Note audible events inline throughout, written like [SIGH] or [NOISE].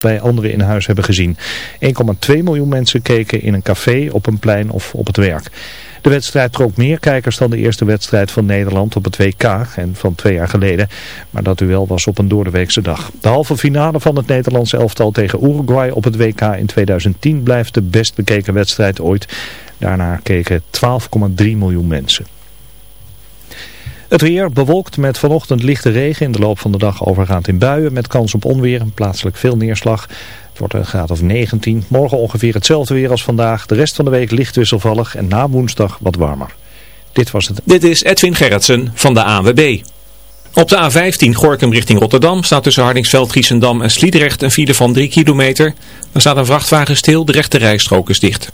bij anderen in huis hebben gezien. 1,2 miljoen mensen keken in een café, op een plein of op het werk. De wedstrijd trok meer kijkers dan de eerste wedstrijd van Nederland op het WK en van twee jaar geleden. Maar dat duel was op een doordeweekse dag. De halve finale van het Nederlandse elftal tegen Uruguay op het WK in 2010 blijft de best bekeken wedstrijd ooit. Daarna keken 12,3 miljoen mensen. Het weer bewolkt met vanochtend lichte regen in de loop van de dag overgaand in buien met kans op onweer en plaatselijk veel neerslag. Het wordt een graad of 19. Morgen ongeveer hetzelfde weer als vandaag. De rest van de week licht wisselvallig en na woensdag wat warmer. Dit was het. Dit is Edwin Gerritsen van de ANWB. Op de A15 Gorkum richting Rotterdam staat tussen Hardingsveld, Giesendam en Sliedrecht een file van 3 kilometer. Er staat een vrachtwagen stil, de rechte rijstrook is dicht.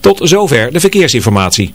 Tot zover de verkeersinformatie.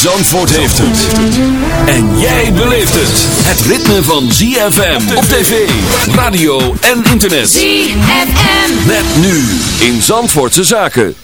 Zandvoort heeft het. En jij beleeft het. Het ritme van ZFM op tv, radio en internet. ZFM. Met nu in Zandvoortse Zaken.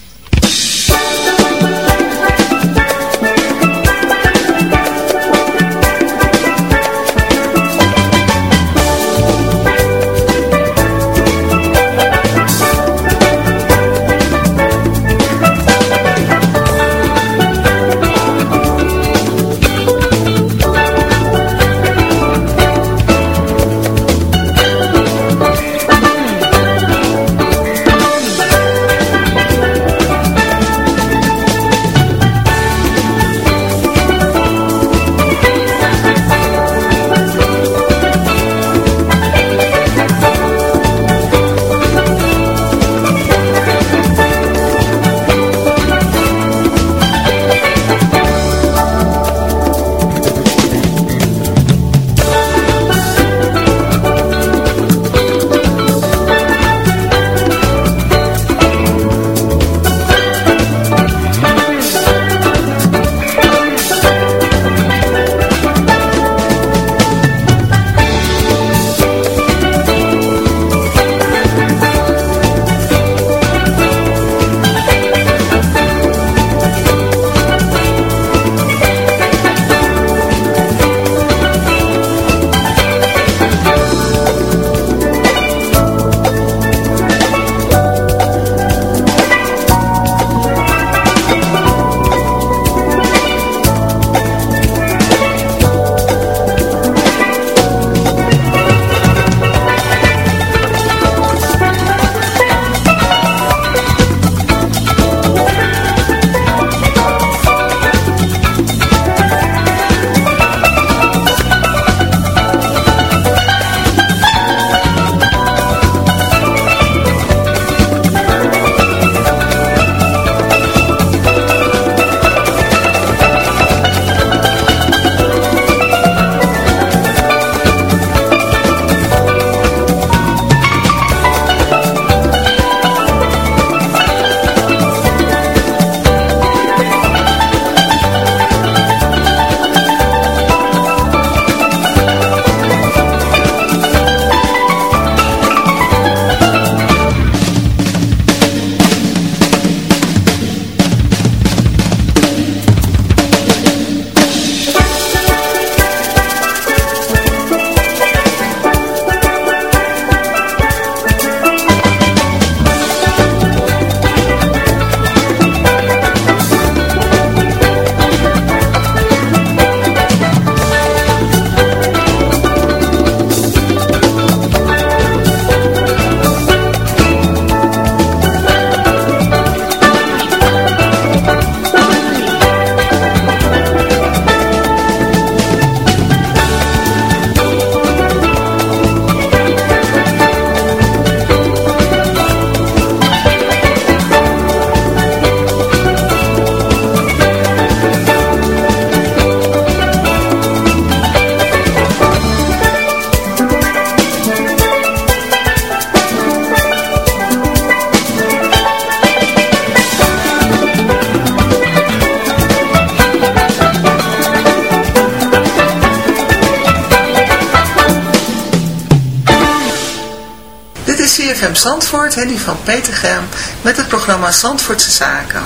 Zandvoort, hè, die van Peter Gem, met het programma Zandvoortse Zaken.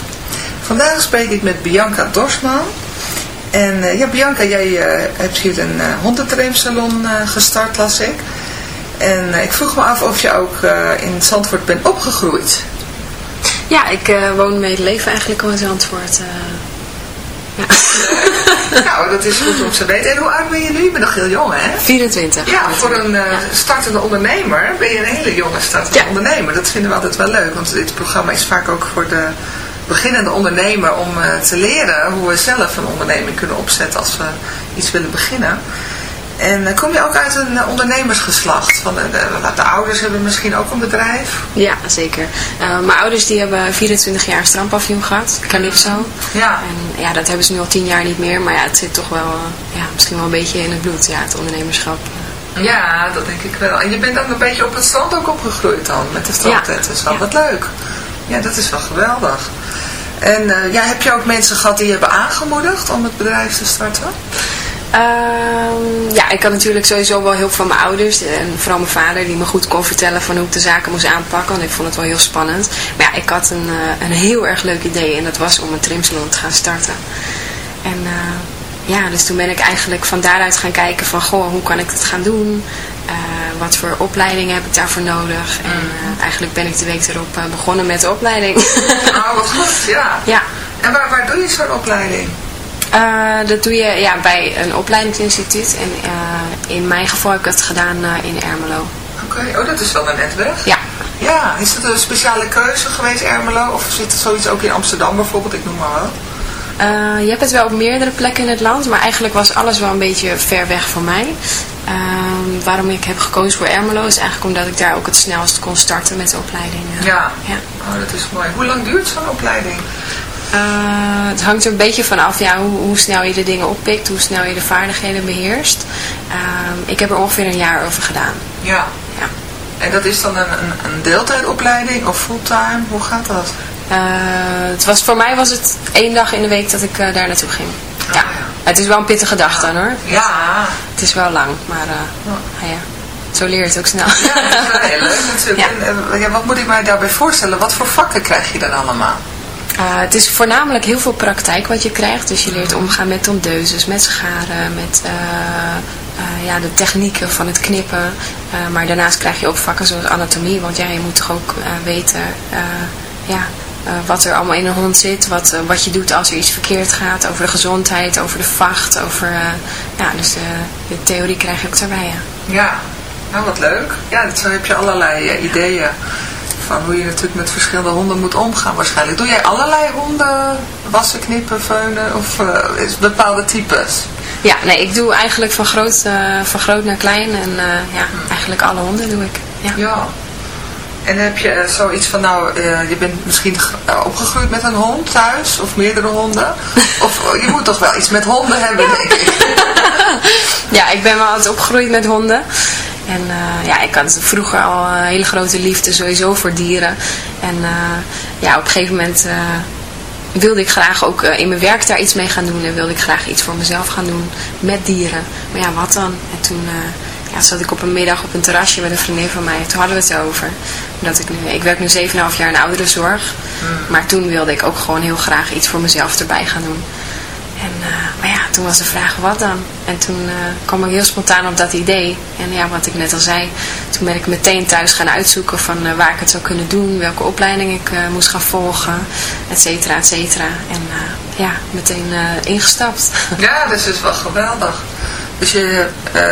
Vandaag spreek ik met Bianca Dorsman. En eh, ja, Bianca, jij eh, hebt hier een uh, hondentrainsalon gestart, las ik. En ik vroeg me af of je ook in Zandvoort bent opgegroeid. Ja, ik woon mijn leven eigenlijk al in Zandvoort. [LAUGHS] Nou, dat is goed om te weten. En hoe oud ben je nu? Je bent nog heel jong, hè? 24. Ja, voor een uh, startende ondernemer ben je een hele jonge startende ja. ondernemer. Dat vinden we altijd wel leuk, want dit programma is vaak ook voor de beginnende ondernemer om uh, te leren hoe we zelf een onderneming kunnen opzetten als we iets willen beginnen. En uh, kom je ook uit een uh, ondernemersgeslacht? Van de, de, de, ouders hebben misschien ook een bedrijf? Ja, zeker. Uh, mijn ouders die hebben 24 jaar een strandpavillon gehad, Calypso. Ja. En ja, dat hebben ze nu al 10 jaar niet meer. Maar ja, het zit toch wel, ja, misschien wel een beetje in het bloed, ja, het ondernemerschap. Ja, dat denk ik wel. En je bent dan een beetje op het strand ook opgegroeid dan, met de strandtent en zo. Ja. Wat leuk. Ja, dat is wel geweldig. En ja, heb je ook mensen gehad die je hebben aangemoedigd om het bedrijf te starten? Uh, ja, ik had natuurlijk sowieso wel hulp van mijn ouders en vooral mijn vader die me goed kon vertellen van hoe ik de zaken moest aanpakken, want ik vond het wel heel spannend. Maar ja, ik had een, uh, een heel erg leuk idee en dat was om een trimsalon te gaan starten. En uh, ja, dus toen ben ik eigenlijk van daaruit gaan kijken van, goh, hoe kan ik het gaan doen? Uh, wat voor opleidingen heb ik daarvoor nodig? En eigenlijk ben ik de week erop begonnen met de opleiding. Oh, wat goed, ja. Ja. En waar, waar doe je zo'n opleiding? Uh, dat doe je ja, bij een opleidingsinstituut. En uh, in mijn geval heb ik het gedaan uh, in Ermelo. Oké, okay. oh dat is wel een netwerk. Ja. Ja, is dat een speciale keuze geweest Ermelo? Of zit er zoiets ook in Amsterdam bijvoorbeeld, ik noem maar wel? je hebt het wel op meerdere plekken in het land, maar eigenlijk was alles wel een beetje ver weg voor mij. Ehm, waarom ik heb gekozen voor Ermelo is eigenlijk omdat ik daar ook het snelst kon starten met de opleiding. Ja, ja. Oh, dat is mooi. Hoe lang duurt zo'n opleiding? Uh, het hangt er een beetje vanaf ja, hoe, hoe, snel je de dingen oppikt, hoe snel je de vaardigheden beheerst. Uh, ik heb er ongeveer een jaar over gedaan. Ja. ja. En dat is dan een, een, een deeltijdopleiding of fulltime? Hoe gaat dat? Uh, het was, voor mij was het één dag in de week dat ik daar naartoe ging. Oh, ja. ja. Het is wel een pittige dag dan hoor. Ja. Het is wel lang, maar ja. ja. Zo leer je het ook snel. Ja, dat is wel heel leuk [LAUGHS] natuurlijk. Ja. En, ja, wat moet ik mij daarbij voorstellen? Wat voor vakken krijg je dan allemaal? Uh, het is voornamelijk heel veel praktijk wat je krijgt. Dus je leert omgaan met tondeuses, met scharen, met uh, uh, ja, de technieken van het knippen. maar daarnaast krijg je ook vakken zoals anatomie. Want ja, je moet toch ook weten ja, wat er allemaal in een hond zit. Wat, wat je doet als er iets verkeerd gaat. Over de gezondheid, over de vacht. Over, ja, dus de, theorie krijg je ook daarbij. Ja, ja. nou wat leuk. Ja, zo heb je allerlei ideeën van hoe je natuurlijk met verschillende honden moet omgaan waarschijnlijk. Doe jij allerlei honden wassen, knippen, veunen of uh, is bepaalde types? Ja, nee, ik doe eigenlijk van groot, uh, van groot naar klein en uh, ja, eigenlijk alle honden doe ik. Ja. ja. En heb je zoiets van, nou, je bent misschien opgegroeid met een hond thuis of meerdere honden? [LAUGHS] Of je moet toch wel iets met honden hebben, denk ik. [LAUGHS] ja, ik ben wel altijd opgegroeid met honden. En uh, ja, ik had vroeger al een hele grote liefde sowieso voor dieren. En uh, ja, op een gegeven moment uh, wilde ik graag ook in mijn werk daar iets mee gaan doen. En wilde ik graag iets voor mezelf gaan doen met dieren. Maar ja, wat dan? En toen ja, zat ik op een middag op een terrasje met een vriendin van mij. Toen hadden we het over. Dat ik, nu, ik werk nu 7,5 jaar in ouderenzorg. Mm. Maar toen wilde ik ook gewoon heel graag iets voor mezelf erbij gaan doen. En, uh, maar ja, toen was de vraag, wat dan? En toen uh, kwam ik heel spontaan op dat idee. En ja, wat ik net al zei, toen ben ik meteen thuis gaan uitzoeken van uh, waar ik het zou kunnen doen, welke opleiding ik moest gaan volgen, et cetera, et cetera. En ja, meteen ingestapt. [LAUGHS] Ja, dat is dus wel geweldig. Dus je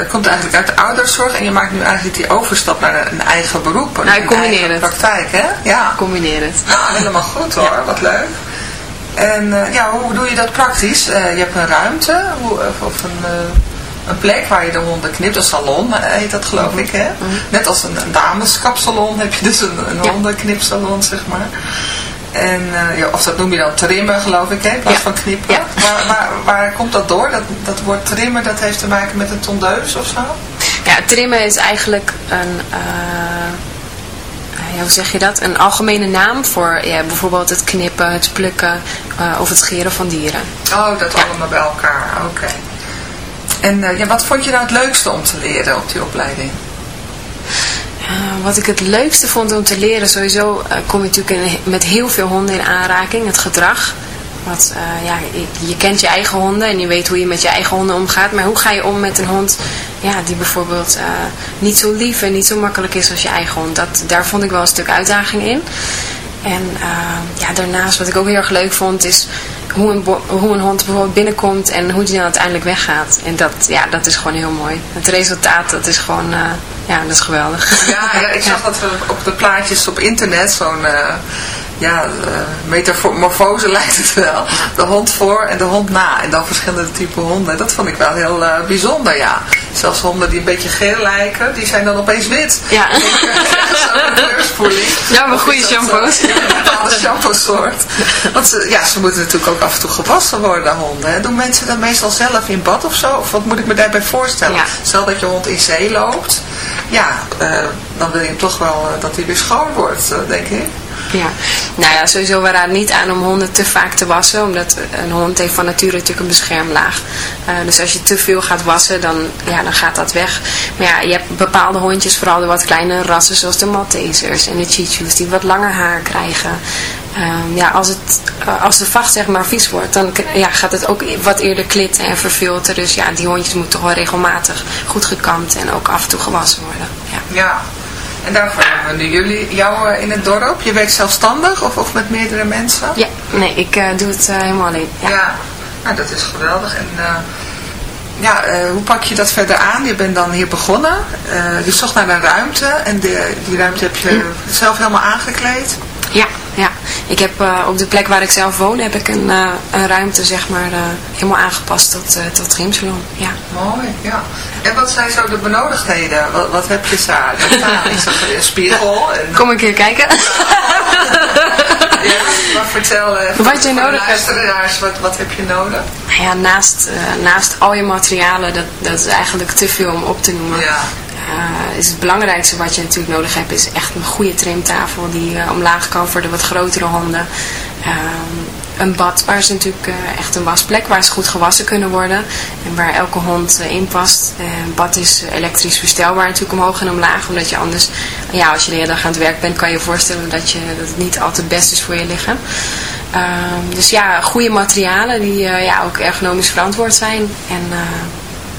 komt eigenlijk uit de ouderszorg en je maakt nu eigenlijk die overstap naar een, eigen beroep. Nou, ik combineer het. praktijk, hè? Ja. Ik combineer het. Nou, helemaal goed hoor, ja. wat leuk. En uh, ja, hoe doe je dat praktisch? Uh, je hebt een ruimte hoe, of een, uh, een plek waar je de honden knipt. Een salon heet dat geloof ik. Hè? Mm -hmm. Net als een, een dameskapsalon heb je dus een, een ja. hondenknipsalon zeg maar. En ja, of dat noem je dan trimmen geloof ik, hè? in plaats ja. van knippen. Ja. Waar, waar, waar, komt dat door? Dat, dat woord trimmen, dat heeft te maken met een tondeus of zo? Ja, trimmen is eigenlijk een ja, hoe zeg je dat? Een algemene naam voor ja, bijvoorbeeld het knippen, het plukken uh, of het scheren van dieren. Oh, dat allemaal bij elkaar. Oké. Okay. En uh, ja, wat vond je nou het leukste om te leren op die opleiding? Uh, wat ik het leukste vond om te leren, sowieso kom je natuurlijk in, met heel veel honden in aanraking, het gedrag. Want uh, ja, je, je, kent je eigen honden en je weet hoe je met je eigen honden omgaat. Maar hoe ga je om met een hond ja, die bijvoorbeeld niet zo lief en niet zo makkelijk is als je eigen hond? Dat, daar vond ik wel een stuk uitdaging in. En ja, daarnaast wat ik ook heel erg leuk vond is hoe een, hoe een hond bijvoorbeeld binnenkomt en hoe die dan uiteindelijk weggaat. En dat, ja, dat is gewoon heel mooi. Het resultaat, dat is gewoon, uh, ja, dat is geweldig. Ja, ja ik zag dat op de plaatjes op internet, zo'n... Uh, ja, uh, metamorfose [LAUGHS] lijkt het wel. De hond voor en de hond na. En dan verschillende typen honden. Dat vond ik wel heel uh, bijzonder, ja. Zelfs honden die een beetje geel lijken, die zijn dan opeens wit. Ja. [LAUGHS] Ja, maar goede shampoos. Een bepaalde shampoo soort. Want ze, ja, ze moeten natuurlijk ook af en toe gewassen worden, honden. Hè. Doen mensen dat meestal zelf in bad of zo? Of wat moet ik me daarbij voorstellen? Ja. Stel dat je hond in zee loopt. Ja, uh, dan wil je toch wel dat hij weer schoon wordt, denk ik. Ja, nou ja, sowieso we raden niet aan om honden te vaak te wassen, omdat een hond heeft van nature natuurlijk een beschermlaag. Uh, dus als je te veel gaat wassen, dan, ja, dan gaat dat weg. Maar ja, je hebt bepaalde hondjes, vooral de wat kleinere rassen, zoals de Maltesers en de Chichus, die wat langer haar krijgen. Uh, ja, als, het, uh, als de vacht zeg maar vies wordt, dan ja, gaat het ook wat eerder klitten en verfilteren. Dus ja, die hondjes moeten toch wel regelmatig goed gekamd en ook af en toe gewassen worden. Ja. ja. En daarvoor hebben we nu jullie, jou in het dorp. Je werkt zelfstandig of, of met meerdere mensen? Ja, nee, ik uh, doe het uh, helemaal alleen. Ja, ja. Nou, dat is geweldig. En uh, ja, hoe pak je dat verder aan? Je bent dan hier begonnen. je zocht naar een ruimte en de, die ruimte heb je hm. zelf helemaal aangekleed. Ja, ja. Ik heb uh, op de plek waar ik zelf woon, heb ik een, uh, een ruimte zeg maar uh, helemaal aangepast tot, tot gymsalon. Ja. Mooi, ja. En wat zijn zo de benodigdheden? Wat, wat heb je daar? Is dat een spiegel? En... Kom een keer kijken. ja, maar vertel wat je nodig hebt. Wat, wat heb je nodig? Nou ja, naast, naast al je materialen, dat, dat is eigenlijk te veel om op te noemen. Ja. Uh, is het belangrijkste wat je natuurlijk nodig hebt is echt een goede trimtafel die uh, omlaag kan voor de wat grotere honden. Uh, een bad waar ze natuurlijk echt een wasplek waar ze goed gewassen kunnen worden en waar elke hond in past. een bad is elektrisch verstelbaar natuurlijk omhoog en omlaag omdat je anders, ja als je de hele dag aan het werk bent kan je je voorstellen dat, je, dat het niet altijd best is voor je lichaam. Ehm, dus ja, goede materialen die ja, ook ergonomisch verantwoord zijn en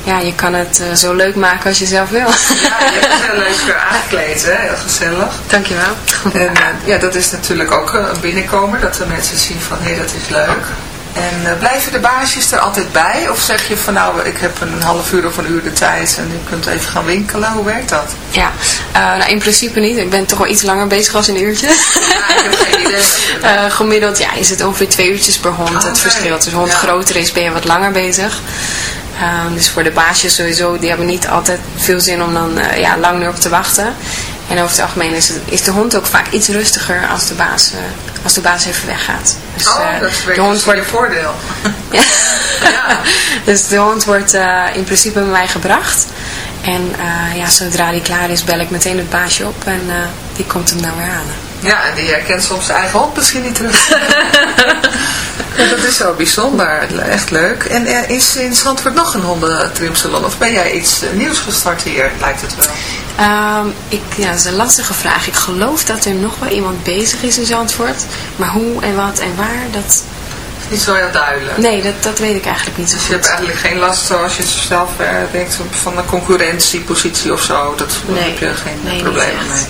ja, je kan het uh, zo leuk maken als je zelf wil. Ja, je hebt het heel leuk aangekleed, hè? heel gezellig. Dankjewel. En uh, ja, dat is natuurlijk ook een binnenkomen, dat de mensen zien van, hé, hey, dat is leuk. En blijven de baasjes er altijd bij? Of zeg je van, nou, ik heb een half uur of een uur de tijd en je kunt even gaan winkelen? Hoe werkt dat? Ja, nou in principe niet. Ik ben toch wel iets langer bezig als een uurtje. Ja, ik heb geen idee. [LAUGHS] gemiddeld ja, is het ongeveer twee uurtjes per hond. Oh, het verschilt. Dus hond ja. groter is, ben je wat langer bezig. Um, dus voor de baasjes sowieso, die hebben niet altijd veel zin om dan uh, ja, lang erop te wachten. En over het algemeen is, het, is, de hond ook vaak iets rustiger als de baas, uh, als de baas even weggaat. Dus, oh, uh, dat de hond dus wordt... je voordeel. ja. [LAUGHS] [LAUGHS] ja. dus de hond wordt in principe bij mij gebracht. En ja, zodra die klaar is, bel ik meteen het baasje op en die komt hem dan weer halen. Ja, en die herkent soms zijn eigen hond misschien niet terug. [LAUGHS] ja, dat is zo bijzonder. Echt leuk. En er is in Zandvoort nog een hondentrimsalon? Of ben jij iets nieuws gestart hier, lijkt het wel? Um, ik, ja, dat is een lastige vraag. Ik geloof dat er nog wel iemand bezig is in Zandvoort. Maar hoe en wat en waar, dat... Niet zo heel duidelijk. Nee, dat, dat weet ik eigenlijk niet zo dus goed. je hebt eigenlijk geen last zoals je zelf uh, denkt van een concurrentiepositie of zo. Dat, nee. heb je geen nee, problemen mee.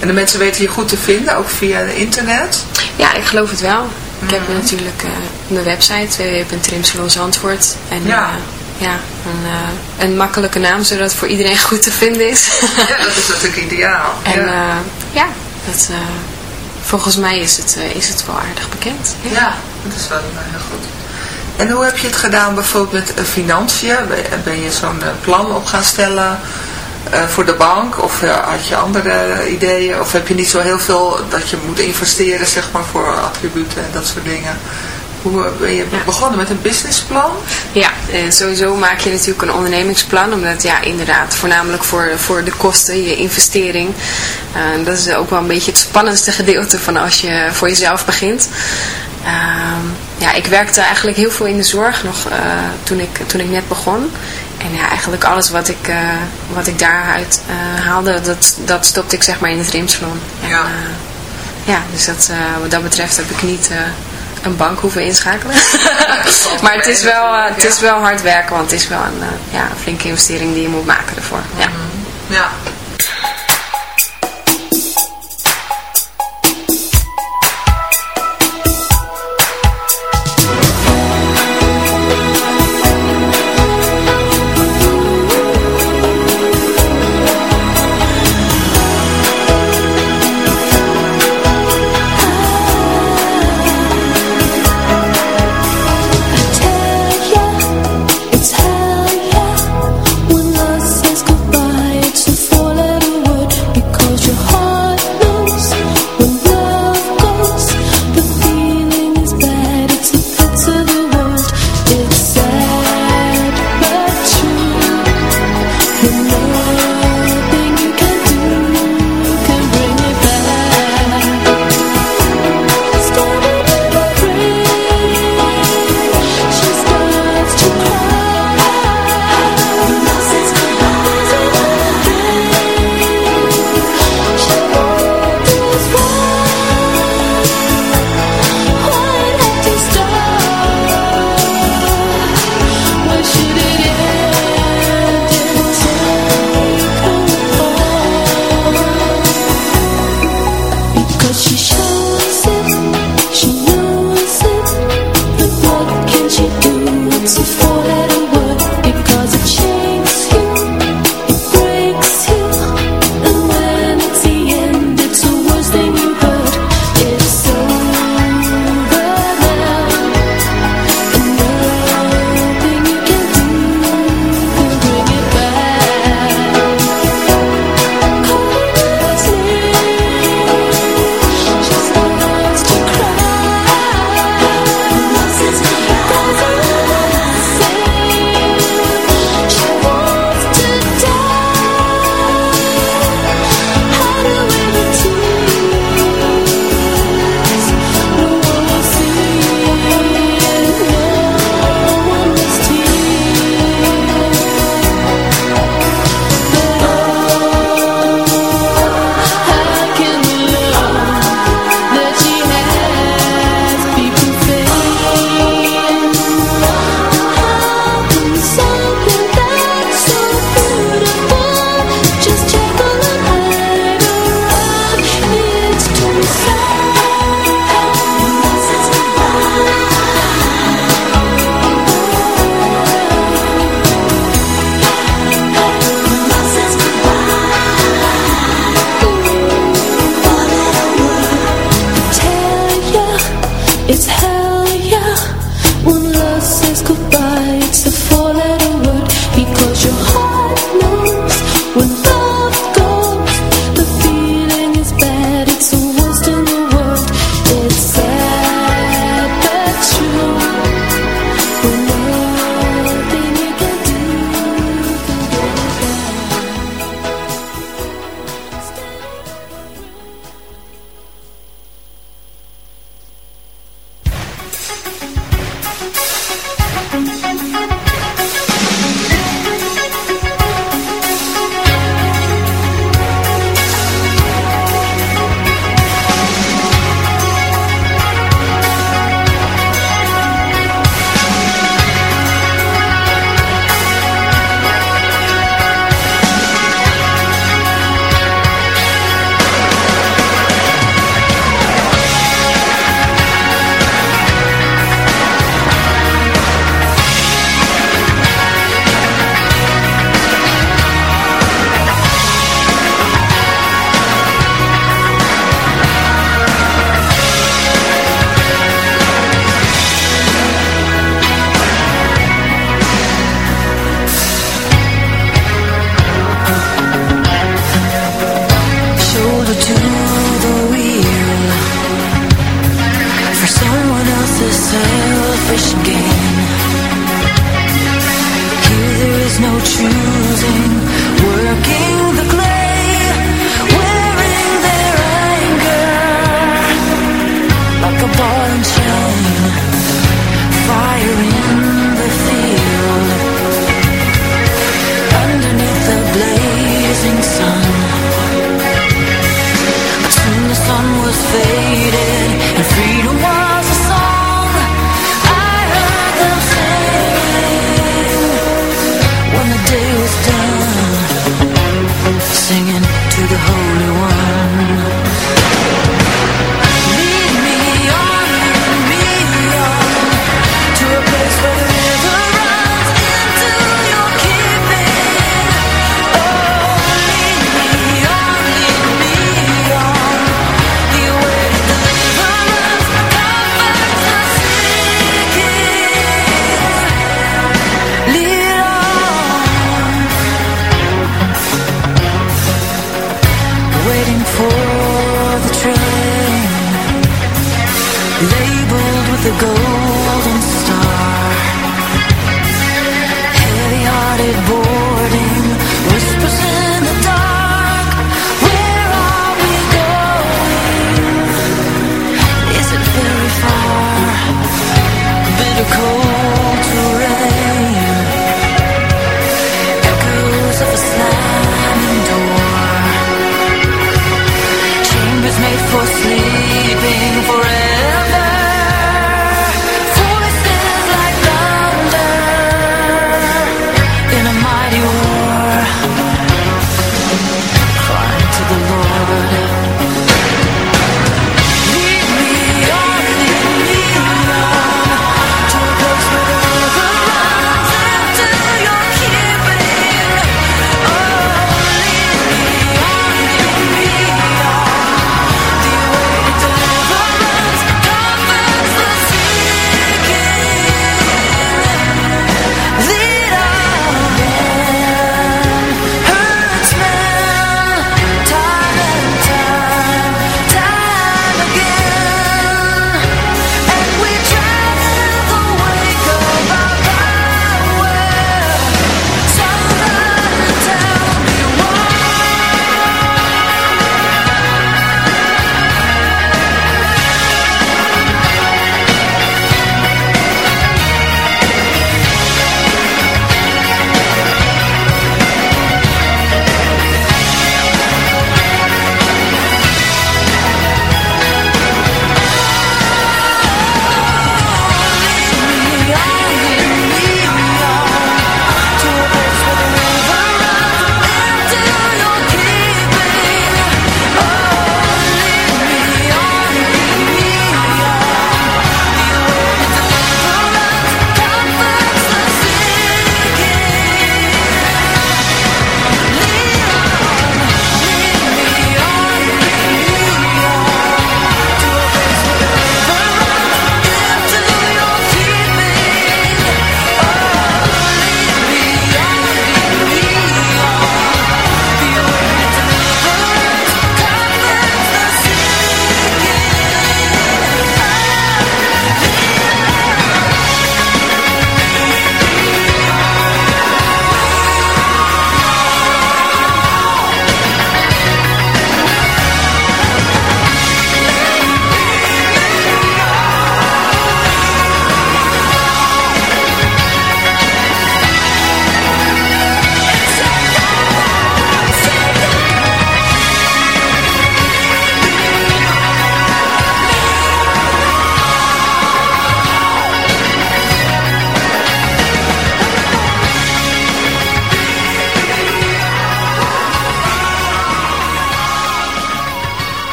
En de mensen weten je goed te vinden, ook via internet? Ja, ik geloof het wel. Ik heb natuurlijk uh, mijn website, www.trimsalonzandvoort. En ja, uh, ja een, uh, een makkelijke naam, zodat het voor iedereen [LAUGHS] goed te vinden is. ja, dat is natuurlijk ideaal. [LAUGHS] En ja, ja dat, volgens mij is het, is het wel aardig bekend. Ja, ja dat is wel heel goed. En hoe heb je het gedaan bijvoorbeeld met financiën? Ben je zo'n plan op gaan stellen uh, voor de bank? Of had je andere ideeën? Of heb je niet zo heel veel dat je moet investeren zeg maar, voor attributen en dat soort dingen? Hoe ben je begonnen met een businessplan? Ja, eh, sowieso maak je natuurlijk een ondernemingsplan. Omdat ja, inderdaad, voornamelijk voor, voor de kosten, je investering. Uh, dat is ook wel een beetje het spannendste [LAUGHS] gedeelte van als je voor jezelf begint. Uh, ja, ik werkte eigenlijk heel veel in de zorg nog uh, toen, ik, toen ik net begon. En ja, eigenlijk alles wat ik, eh, wat ik daaruit eh, haalde, dat, dat stopte ik zeg maar in het rimsalon. En, Ja. eh, ja, dus dat, eh, wat dat betreft heb ik niet eh, een bank hoeven inschakelen. [LAUGHS] [LAUGHS] maar het is, wel, eh, het is wel hard werken, want het is wel een, eh, ja, flinke investering die je moet maken ervoor. Ja. Ja.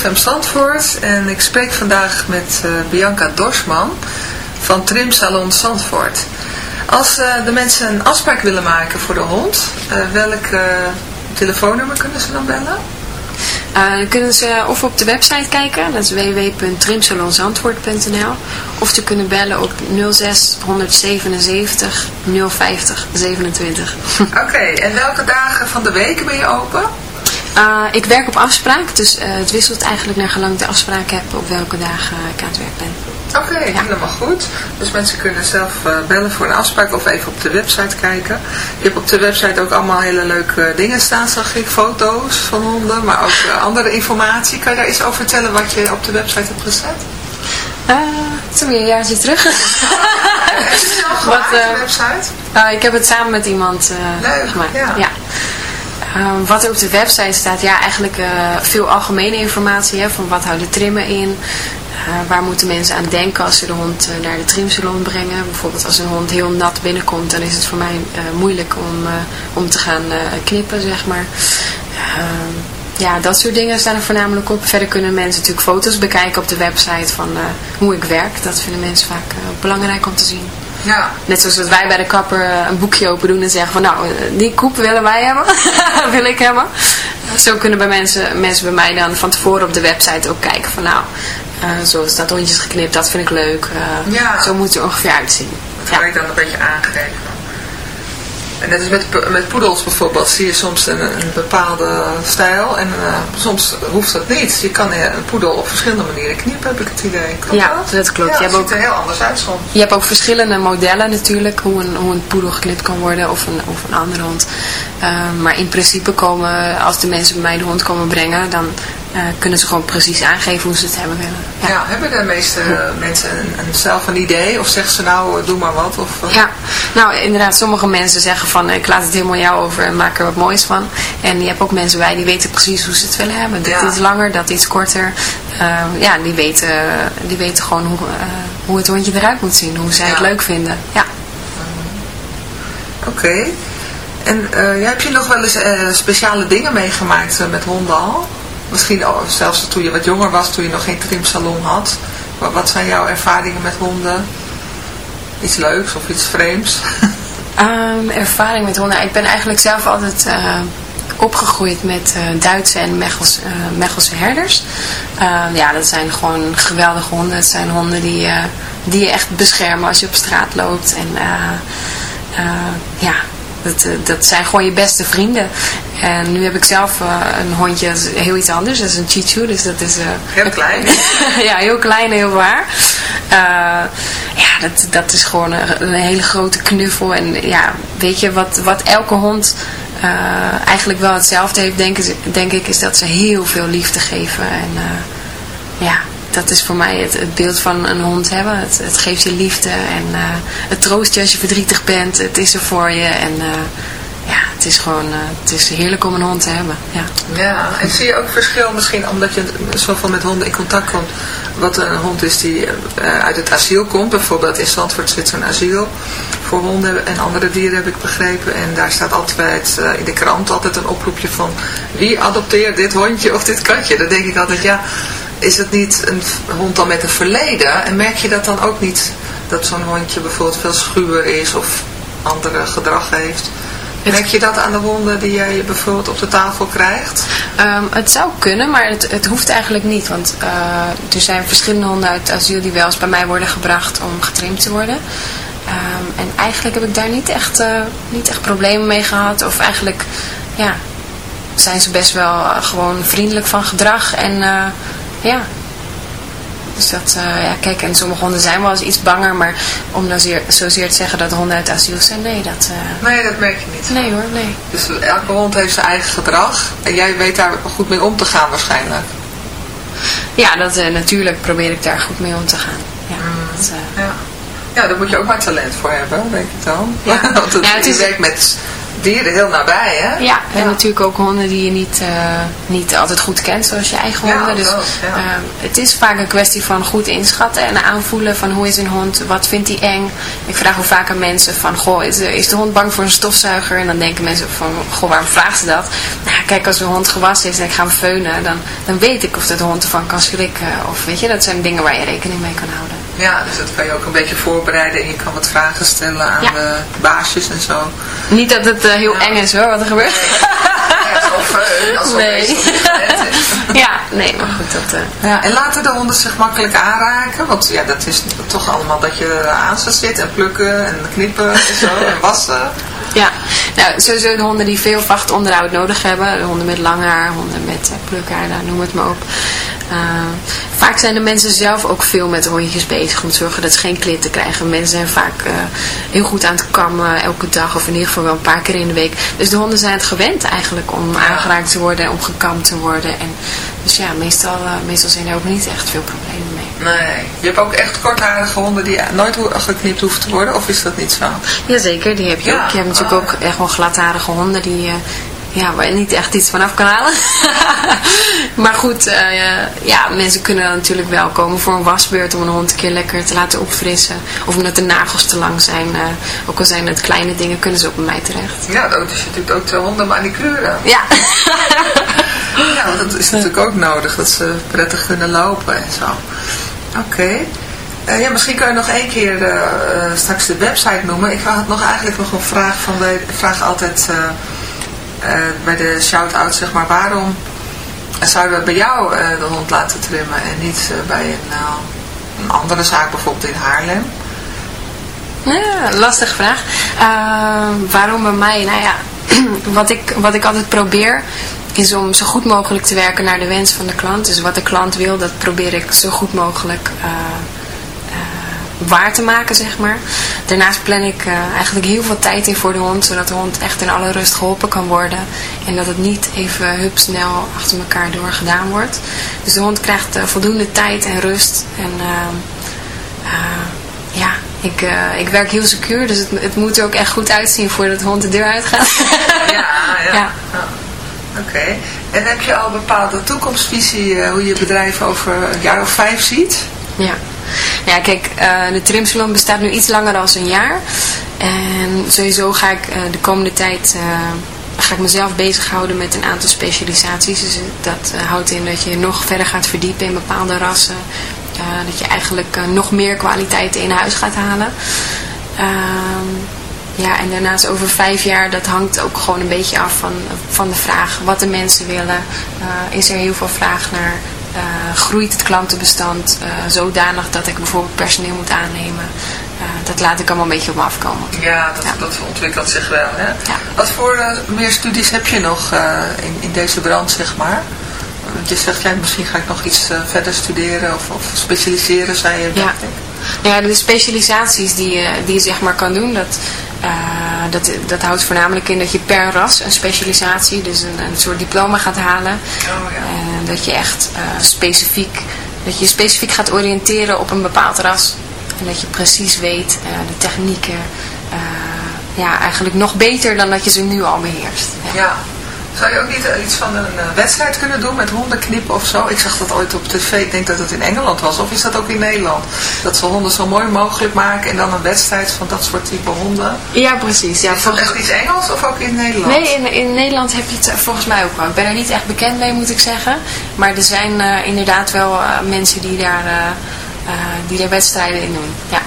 CFM Zandvoort en ik spreek vandaag met eh, Bianca Dorsman van Trimsalon Zandvoort. Als eh, de mensen een afspraak willen maken voor de hond, eh, welk telefoonnummer kunnen ze dan bellen? Dan kunnen ze of op de website kijken, dat is www.trimsalonzandvoort.nl of ze kunnen bellen op 06 177 050 27. Oké, en welke dagen van de week ben je open? Eh, ik werk op afspraak, dus eh, het wisselt eigenlijk naar gelang ik de afspraak heb op welke dagen ik aan het werk ben. Oké, helemaal goed. Dus mensen kunnen zelf eh, bellen voor een afspraak of even op de website kijken. Je hebt op de website ook allemaal hele leuke dingen staan, zag ik. Foto's van honden, maar ook andere informatie. Kan je daar iets over vertellen wat je op de website hebt gezet? Eh, het is alweer een jaartje terug. Heb [LAUGHS] je het zelf Wat, gemaakt, de website? Ik heb het samen met iemand Leuk, gemaakt. ja. Eh, wat er op de website staat, ja, eigenlijk eh, veel algemene informatie, hè, van wat houden trimmen in, Eh, waar moeten mensen aan denken als ze de hond eh, naar de trimsalon brengen. Bijvoorbeeld als een hond heel nat binnenkomt, dan is het voor mij moeilijk om, om te gaan knippen, zeg maar. Ehm, ja, dat soort dingen staan er voornamelijk op. Verder kunnen mensen natuurlijk foto's bekijken op de website van hoe ik werk. Dat vinden mensen vaak belangrijk om te zien. Ja. Net zoals dat wij bij de kapper eh, een boekje open doen en zeggen van nou, eh, die koep willen wij hebben, [LAUGHS] wil ik hebben. Zo kunnen bij mensen, mensen bij mij dan van tevoren op de website ook kijken van nou, eh zo is dat hondjes geknipt, dat vind ik leuk. Ja. Zo moet het er ongeveer uitzien. Dat kan ik dan een beetje aangeven. En net als met, met poedels bijvoorbeeld zie je soms een, een bepaalde stijl en eh, soms hoeft dat niet. Je kan een poedel op verschillende manieren knippen, heb ik het idee. Klopt Ja, dat klopt. Ja, Je hebt ziet ook- er heel anders uit soms. Je hebt ook verschillende modellen natuurlijk, hoe een, hoe een poedel geknipt kan worden of een, of een andere hond. Ehm, maar in principe komen, als de mensen bij mij de hond komen brengen, dan eh, kunnen ze gewoon precies aangeven hoe ze het hebben willen. Ja, hebben de meeste mensen een, een zelf een idee of zeggen ze nou, eh, doe maar wat? Of, eh, Ja, nou inderdaad, sommige mensen zeggen van ik laat het helemaal jou over en maak er wat moois van. En je hebt ook mensen bij die weten precies hoe ze het willen hebben. Dit Ja. iets langer, dat iets korter. Ehm, ja, die weten, die weten gewoon hoe, hoe het hondje eruit moet zien, hoe zij het leuk vinden. Ja. Oké. En eh, ja, heb je nog wel eens speciale dingen meegemaakt met honden al? Misschien zelfs toen je wat jonger was, toen je nog geen trimsalon had. Wat, wat zijn jouw ervaringen met honden? Iets leuks of iets vreemds? [LAUGHS] Ehm, ervaring met honden. Ik ben eigenlijk zelf altijd eh, opgegroeid met eh, Duitse en eh, Mechelse herders. Ehm, ja, dat zijn gewoon geweldige honden. Het zijn honden die, die je echt beschermen als je op straat loopt. En ja, dat, eh, dat zijn gewoon je beste vrienden. En nu heb ik zelf eh, een hondje, dat is heel iets anders. Dat is een Chichu, dus dat is... eh, Heel klein. [LAUGHS] ja, heel klein en heel waar. Ja, dat, dat is gewoon een, een hele grote knuffel. En ja, weet je, wat, wat elke hond eigenlijk wel hetzelfde heeft, denk, ik- denk ik, is dat ze heel veel liefde geven. En ja, dat is voor mij het, het beeld van een hond hebben. Het, het geeft je liefde en eh, het troost je als je verdrietig bent. Het is er voor je en... eh, ja, het is gewoon, eh, het is heerlijk om een hond te hebben. Ja. Ja, en zie je ook verschil misschien omdat je zoveel met honden in contact komt. Wat een hond is die uit het asiel komt. Bijvoorbeeld in Zandvoort zit zo'n asiel voor honden en andere dieren heb ik begrepen. En daar staat altijd in de krant altijd een oproepje van wie adopteert dit hondje of dit katje. Dan denk ik altijd ja, is het niet een hond dan met een verleden? En merk je dat dan ook niet dat zo'n hondje bijvoorbeeld veel schuwer is of andere gedrag heeft? Merk je dat aan de honden die jij bijvoorbeeld op de tafel krijgt? Ehm, het zou kunnen, maar het, het hoeft eigenlijk niet. Want eh, er zijn verschillende honden uit asiel die wel eens bij mij worden gebracht om getrimd te worden. Ehm, en eigenlijk heb ik daar niet echt, eh, niet echt problemen mee gehad. Of eigenlijk, ja, zijn ze best wel gewoon vriendelijk van gedrag. En eh, ja, dus dat, eh, ja, kijk, en sommige honden zijn wel eens iets banger. Maar om nou zeer, zozeer te zeggen dat honden uit asiel zijn, nee, dat... eh, Nee, dat merk je niet. nee hoor, nee. Dus elke hond heeft zijn eigen gedrag. En jij weet daar goed mee om te gaan waarschijnlijk. Ja, dat, eh, natuurlijk probeer ik daar goed mee om te gaan. Ja, Mm. dat, Ja. ja, daar moet je ook maar talent voor hebben, denk ik dan. Ja. [LAUGHS] Want het, Ja, het je is- werkt met dieren heel nabij, hè? Ja, en natuurlijk ook honden die je niet, eh, niet altijd goed kent, zoals je eigen Ja, honden. Dus ook, ja. ehm, het is vaak een kwestie van goed inschatten en aanvoelen van hoe is een hond, wat vindt hij eng. Ik vraag ook vaak aan mensen van, goh, is de, is de hond bang voor een stofzuiger? En dan denken mensen van, goh, waarom vraagt ze dat? Nou, kijk, als een hond gewassen is en ik ga hem feunen, dan, dan weet ik of de hond ervan kan schrikken. Of weet je, dat zijn dingen waar je rekening mee kan houden. Ja, dus dat kan je ook een beetje voorbereiden en je kan wat vragen stellen aan Ja. de baasjes en zo. Niet dat het eh, heel eng is hoor, wat er gebeurt. Ja, als Nee. op je bed is. ja, nee, maar goed, dat... eh, Ja, en laten de honden zich makkelijk aanraken? Want ja, dat is toch allemaal dat je aan ze zit en plukken en knippen en zo en [LAUGHS] wassen. Ja, nou, sowieso de honden die veel vachtonderhoud nodig hebben. De honden met lang haar, honden met uh, plukhaar, nou, noem het maar op. Uh, vaak zijn de mensen zelf ook veel met hondjes bezig om te zorgen dat ze geen klitten krijgen. Mensen zijn vaak uh, heel goed aan het kammen elke dag of in ieder geval wel een paar keer in de week. Dus de honden zijn het gewend eigenlijk om aangeraakt te worden en om gekamd te worden. En, dus ja, meestal, uh, meestal zijn er ook niet echt veel problemen mee. Nee, je hebt ook echt kortharige honden die nooit geknipt hoeven te worden, of is dat niet zo? Jazeker, die heb je Ja. ook. Je hebt natuurlijk Oh, ook echt wel gladharige honden die, ja, waar je niet echt iets vanaf kan halen. [LAUGHS] maar goed, uh, ja, mensen kunnen natuurlijk wel komen voor een wasbeurt om een hond een keer lekker te laten opfrissen. Of omdat de nagels te lang zijn. Uh, ook al zijn het kleine dingen, kunnen ze ook bij mij terecht. Ja, dus je doet ook de honden manicure. Ja. [LAUGHS] ja, want dat is natuurlijk ook nodig, dat ze prettig kunnen lopen en zo. Oké. Okay. Uh, ja, misschien kun je nog één keer straks de website noemen. Ik had nog eigenlijk nog een vraag van, wij vragen altijd bij de shout-out, zeg maar, waarom zouden we bij jou de hond laten trimmen en niet bij een, een andere zaak, bijvoorbeeld in Haarlem? Ja, lastige vraag. Eh, waarom bij mij? Nou ja, [CLEARS THROAT] wat ik, wat ik altijd probeer is om zo goed mogelijk te werken naar de wens van de klant. Dus wat de klant wil, dat probeer ik zo goed mogelijk eh, eh, waar te maken, zeg maar. Daarnaast plan ik eh, eigenlijk heel veel tijd in voor de hond, zodat de hond echt in alle rust geholpen kan worden. En dat het niet even hup snel achter elkaar door gedaan wordt. Dus de hond krijgt eh, voldoende tijd en rust. En ehm, eh, ja, ik, ik werk heel secuur, dus het, het moet er ook echt goed uitzien voordat de hond de deur uitgaat. Ja, ja. [LAUGHS] Ja. Ja. Oké. En heb je al een bepaalde toekomstvisie hoe je je bedrijf over een jaar of vijf ziet? Ja, ja kijk, eh, de trimsalon bestaat nu iets langer dan een jaar. En sowieso ga ik eh, de komende tijd eh, ga ik mezelf bezighouden met een aantal specialisaties. Dus dat houdt in dat je nog verder gaat verdiepen in bepaalde rassen. Dat je eigenlijk nog meer kwaliteiten in huis gaat halen. Ehm, ja, en daarnaast over vijf jaar, dat hangt ook gewoon een beetje af van, van de vraag wat de mensen willen. Is er heel veel vraag naar, eh, groeit het klantenbestand eh, zodanig dat ik bijvoorbeeld personeel moet aannemen. Eh, dat laat ik allemaal een beetje op me afkomen. Ja, dat, dat ontwikkelt zich wel. Hè? Wat voor meer studies heb je nog in, in deze branche, zeg maar? Want je zegt, ja, misschien ga ik nog iets verder studeren of, of specialiseren, zei je. Ja. ik. Nou ja, de specialisaties die je, die je zeg maar kan doen, dat, eh, dat, dat houdt voornamelijk in dat je per ras een specialisatie, dus een, een soort diploma gaat halen. Oh, ja. En dat je echt eh, specifiek, dat je specifiek gaat oriënteren op een bepaald ras. En dat je precies weet eh, de technieken, eh, ja, eigenlijk nog beter dan dat je ze nu al beheerst. Ja. Ja. Zou je ook niet eh, iets van een eh, wedstrijd kunnen doen met hondenknippen of zo? Ik zag dat ooit op tv, ik denk dat het in Engeland was. Of is dat ook in Nederland? Dat ze honden zo mooi mogelijk maken en dan een wedstrijd van dat soort type honden. Ja, precies. Ja, is dat echt iets Engels of ook in Nederland? Nee, in, in Nederland heb je het eh, volgens mij ook wel. Ik ben er niet echt bekend mee, moet ik zeggen. Maar er zijn inderdaad wel mensen die daar, die daar wedstrijden in doen. Ja,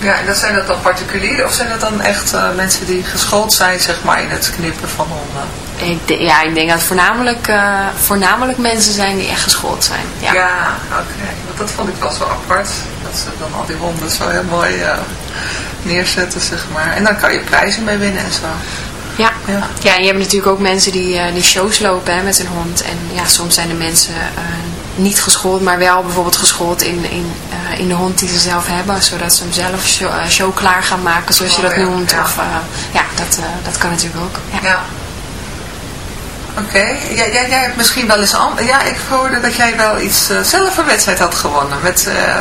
ja. En dat zijn dat dan particulieren of zijn dat dan echt mensen die geschoold zijn zeg maar in het knippen van honden? Ik, de- ja, ik denk dat het voornamelijk, eh, voornamelijk mensen zijn die echt geschoold zijn. Ja. Ja, oké. Want dat vond ik wel zo apart. Dat ze dan al die honden zo heel mooi eh, neerzetten, zeg maar. En dan kan je prijzen mee winnen en zo. Ja. Ja. ja, en je hebt natuurlijk ook mensen die, eh, die shows lopen hè, met hun hond. En ja, soms zijn de mensen niet geschoold, maar wel bijvoorbeeld geschoold in, in, in de hond die ze zelf hebben. Zodat ze hem zelf show, show klaar gaan maken, zoals je Oh, dat ja, noemt. ja. Of, ja, dat, dat kan natuurlijk ook. Ja. Ja. Oké, jij, jij, jij hebt misschien wel eens... Ja, ik hoorde dat jij wel iets... eh, zelf een wedstrijd had gewonnen. Met, eh,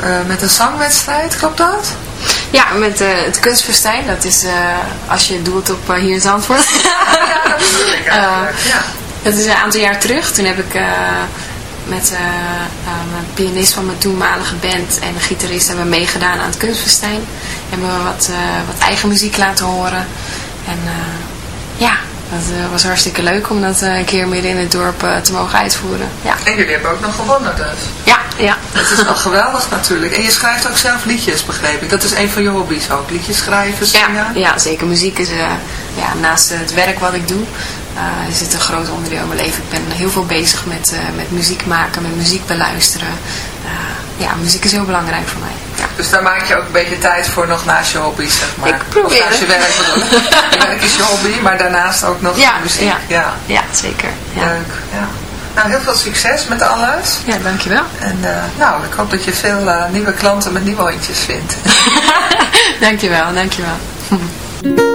eh, met een zangwedstrijd, klopt dat? Ja, met het kunstfestijn. Dat is, eh, als je doelt op hier in Zandvoort. Ja, dat bedoel ik eigenlijk. ja. Dat is een aantal jaar terug. Toen heb ik met mijn pianist van mijn toenmalige band en de gitarist hebben we meegedaan aan het kunstfestijn. Hebben we wat, eh, wat eigen muziek laten horen. En ja, dat eh, was hartstikke leuk om dat eh, een keer midden in het dorp eh, te mogen uitvoeren. Ja, En jullie hebben ook nog gewonnen dus. ja, ja. Dat is wel geweldig natuurlijk. En je schrijft ook zelf liedjes, begreep ik. Dat is een van je hobby's ook. Liedjes schrijven, Ja, zingen. ja, zeker. Muziek is, ja, naast het werk wat ik doe, is het een groot onderdeel in mijn leven. Ik ben heel veel bezig met, met muziek maken, met muziek beluisteren. Ja, muziek is heel belangrijk voor mij. Ja. Dus daar maak je ook een beetje tijd voor nog naast je hobby's, zeg maar. Ik probeer Of naast je werk bedoel. Je [LAUGHS] werk is je hobby, maar daarnaast ook nog Ja, muziek. ja. ja. ja, zeker. Ja, Leuk, ja. Nou, heel veel succes met alles. ja dankjewel. En eh, nou, ik hoop dat je veel eh, nieuwe klanten met nieuwe hondjes vindt. [LAUGHS] dankjewel, dankjewel. [LAUGHS]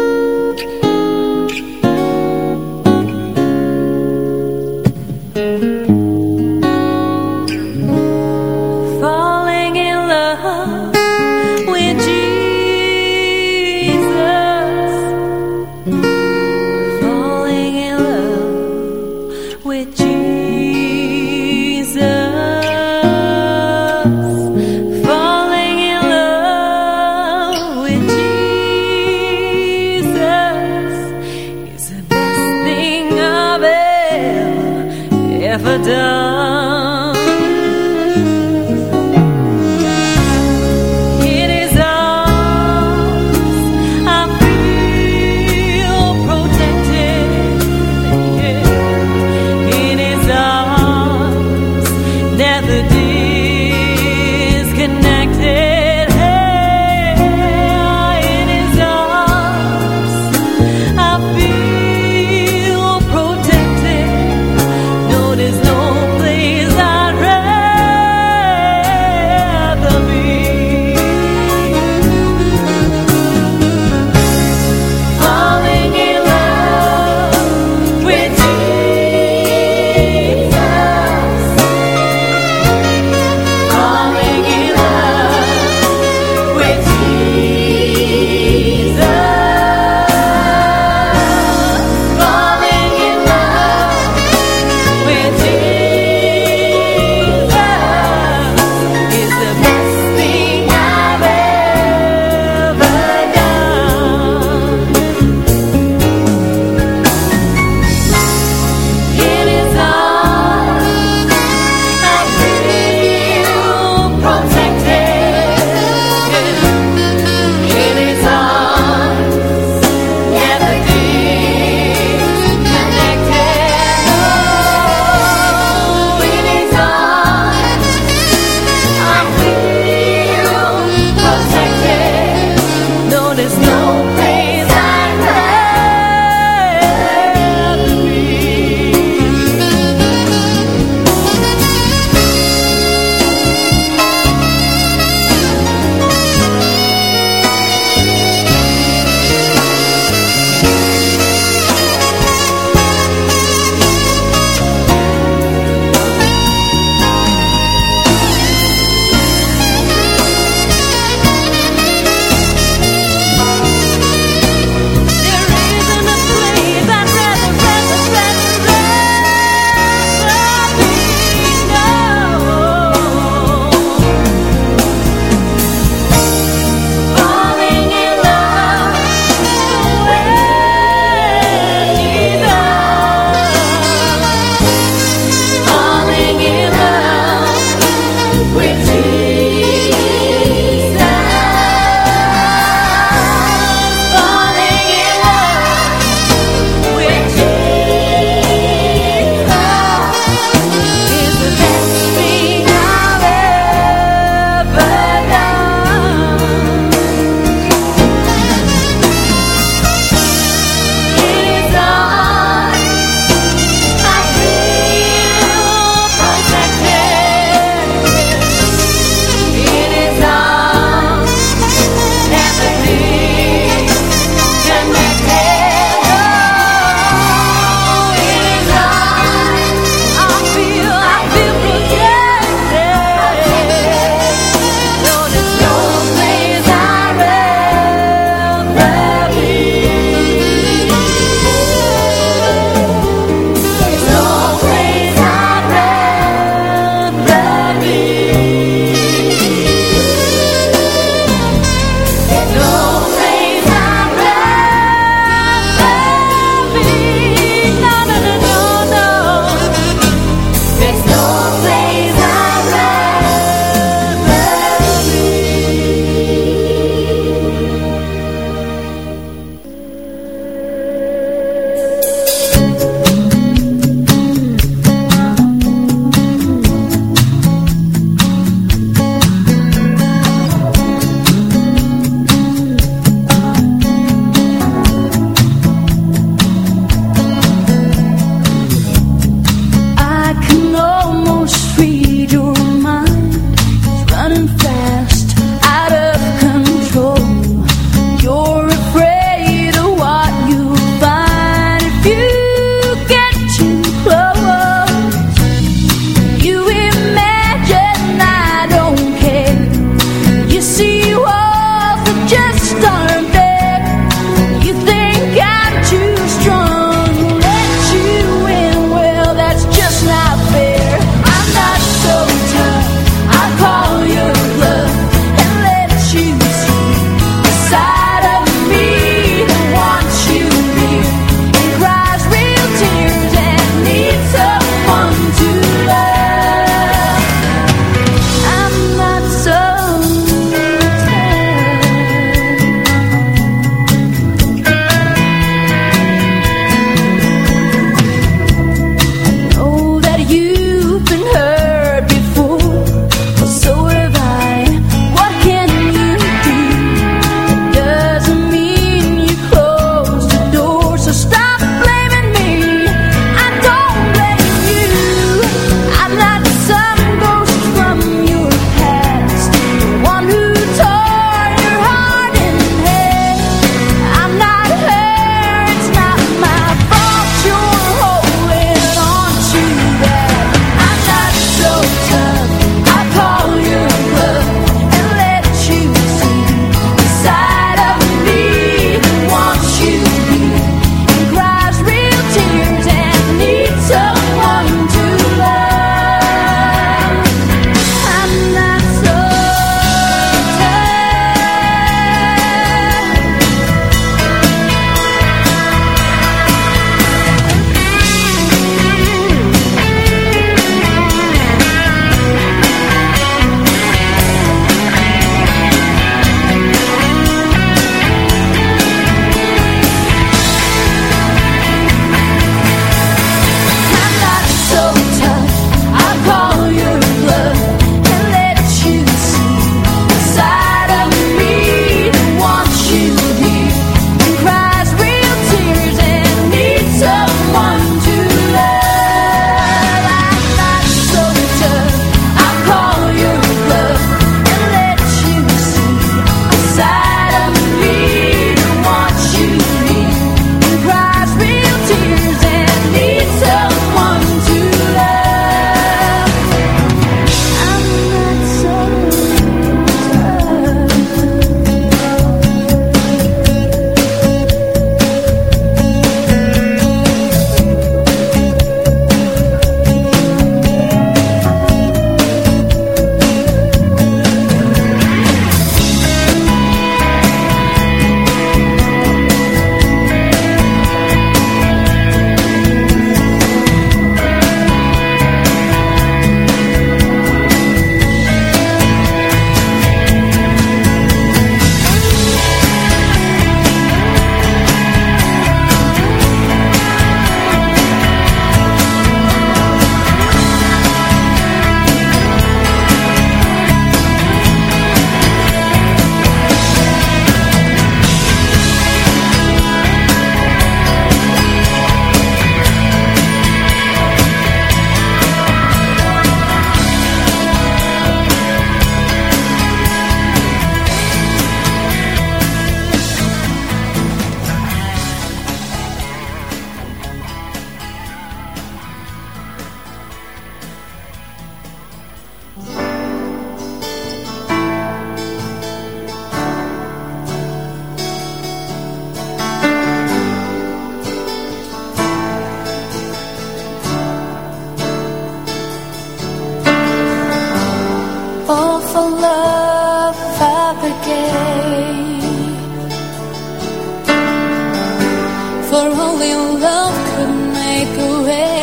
only love could make a way.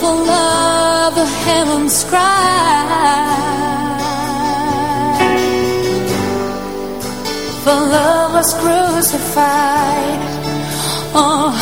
For love, the heavens cry. For love was crucified. Oh,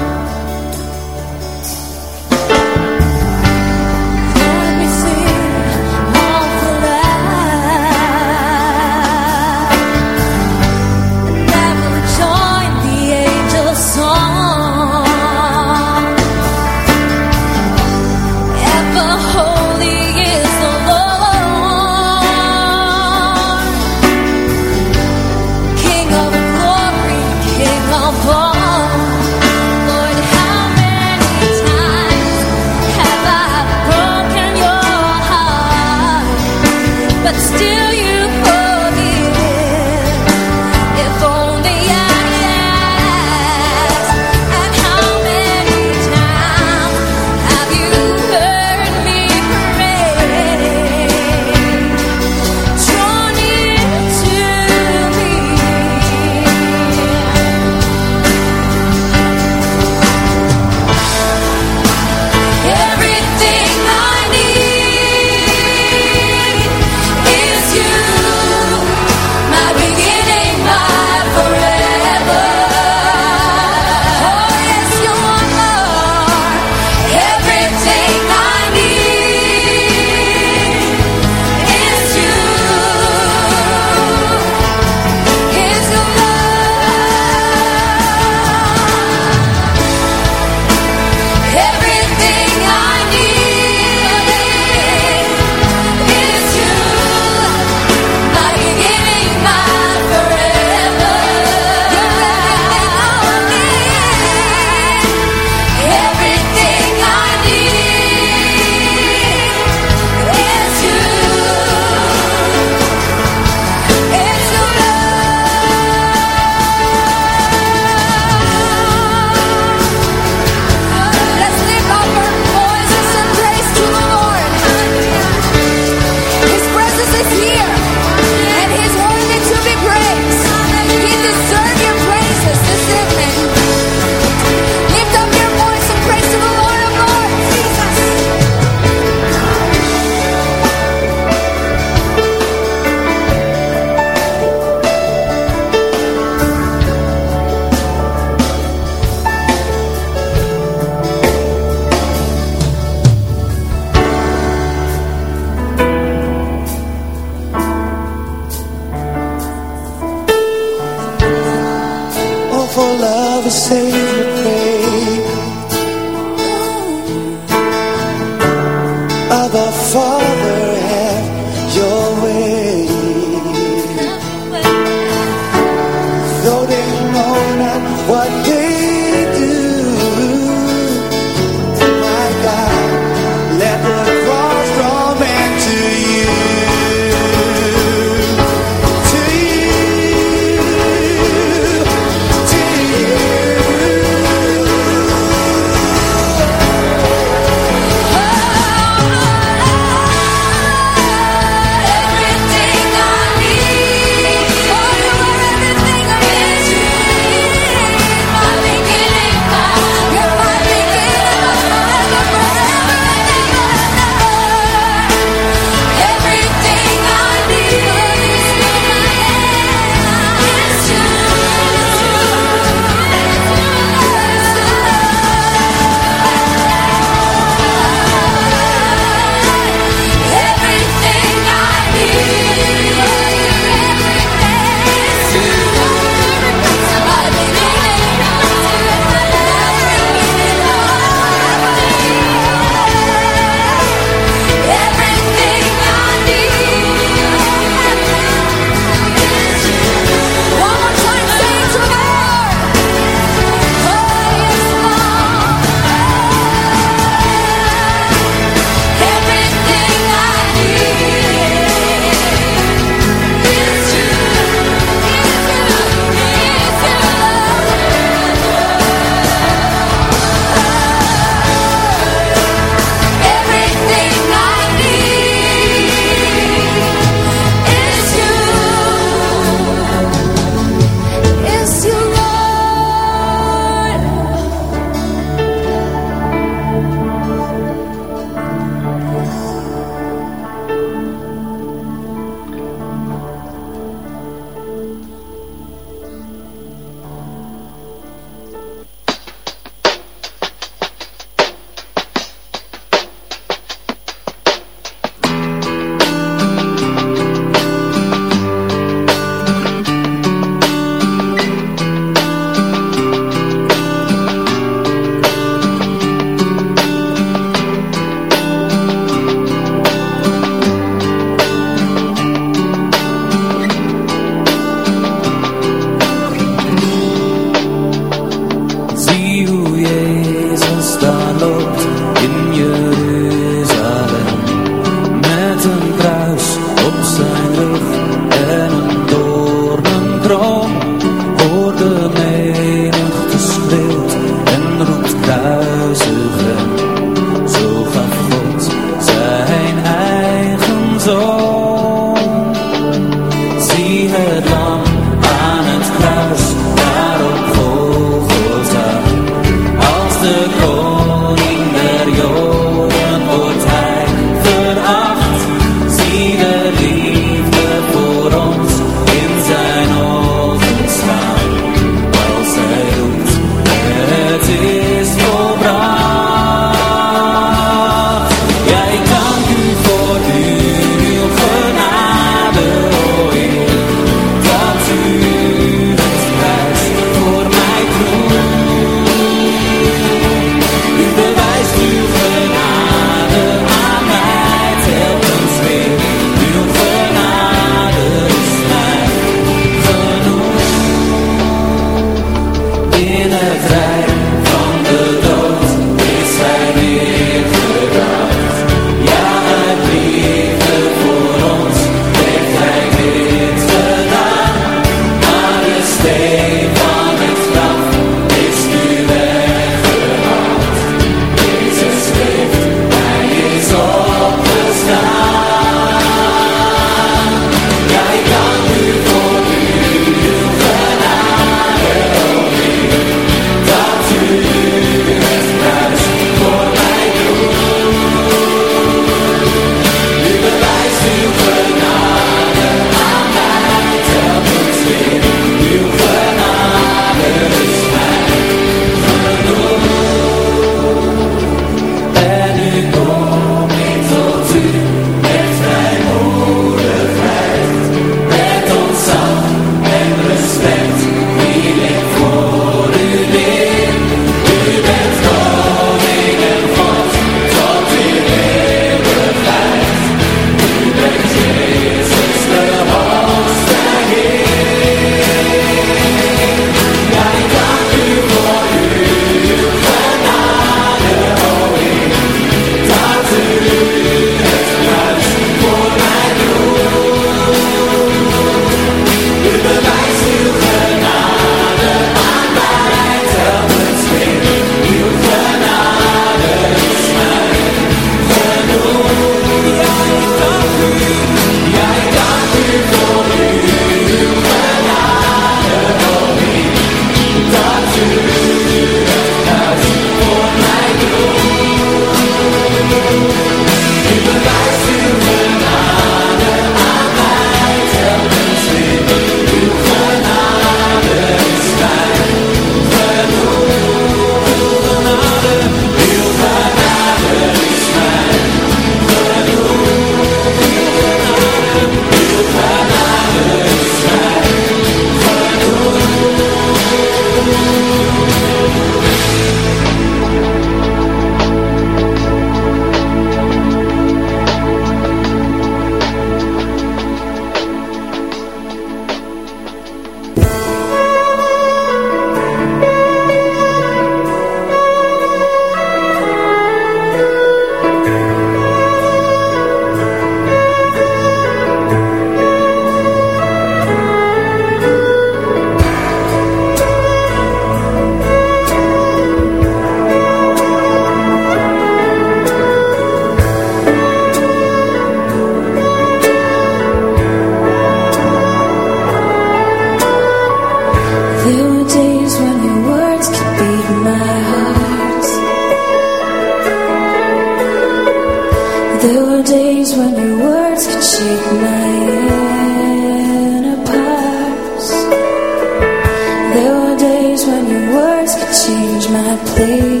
say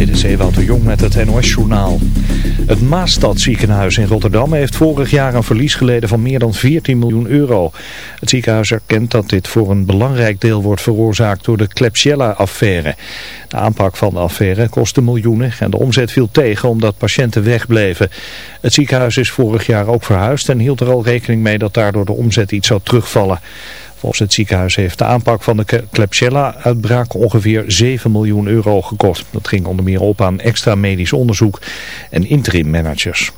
Dit is Ewout de Jong met het NOS-journaal. Het Maastadziekenhuis in Rotterdam heeft vorig jaar een verlies geleden van meer dan 14 miljoen euro. Het ziekenhuis erkent dat dit voor een belangrijk deel wordt veroorzaakt door de Klebsiella-affaire. De aanpak van de affaire kostte miljoenen en de omzet viel tegen omdat patiënten wegbleven. Het ziekenhuis is vorig jaar ook verhuisd en hield er al rekening mee dat daardoor de omzet iets zou terugvallen. Volgens het ziekenhuis heeft de aanpak van de Klebsiella-uitbraak ongeveer 7 miljoen euro gekost. Dat ging onder meer op aan extra medisch onderzoek en interim managers.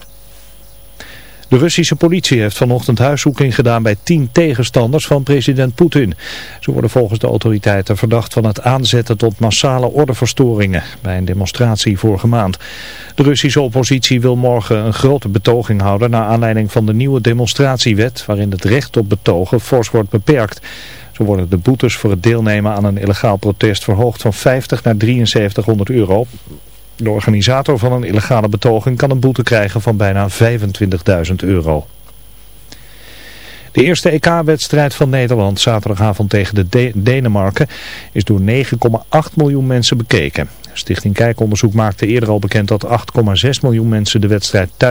De Russische politie heeft vanochtend huiszoeking gedaan bij tien tegenstanders van president Poetin. Ze worden volgens de autoriteiten verdacht van het aanzetten tot massale ordeverstoringen bij een demonstratie vorige maand. De Russische oppositie wil morgen een grote betoging houden naar aanleiding van de nieuwe demonstratiewet waarin het recht op betogen fors wordt beperkt. Zo worden de boetes voor het deelnemen aan een illegaal protest verhoogd van 50 naar 7300 euro. De organisator van een illegale betoging kan een boete krijgen van bijna 25.000 euro. De eerste EK-wedstrijd van Nederland zaterdagavond tegen de De- Denemarken is door 9,8 miljoen mensen bekeken. Stichting Kijkonderzoek maakte eerder al bekend dat 8,6 miljoen mensen de wedstrijd thuis